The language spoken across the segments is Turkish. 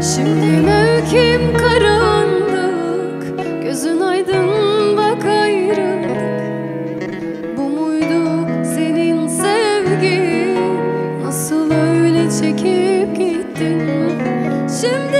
Şimdi mevkim karanlık Gözün aydın bak ayrılık. Bu muydu senin sevgi Nasıl öyle çekip gittin? Şimdi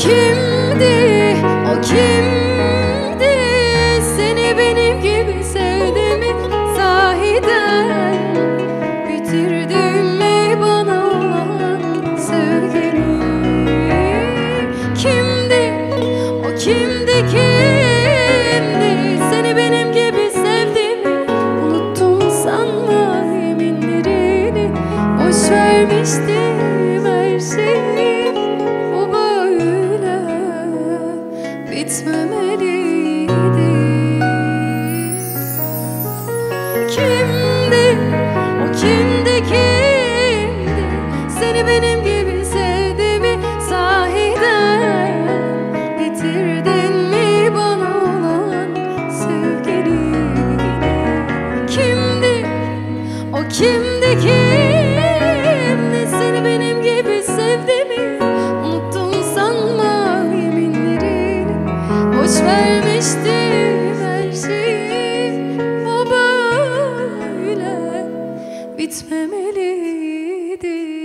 Kimdi? O kimdi? Seni benim gibi sevdi Sahiden Bitirdin mi bana olan sevgini? Kimdi? O kimdi kimdi? Seni benim gibi sevdi mi Unuttum sanma yeminlerini. Boş vermiştim Kimdi? O kimdi kimdi Seni benim gibi sevdi mi sahiden Getirdin mi bana olan sevgini? Kimdi? O kimdi kimdi Seni benim gibi sevdi mi Unuttum sanma yeminlerini Boş vermiştim did.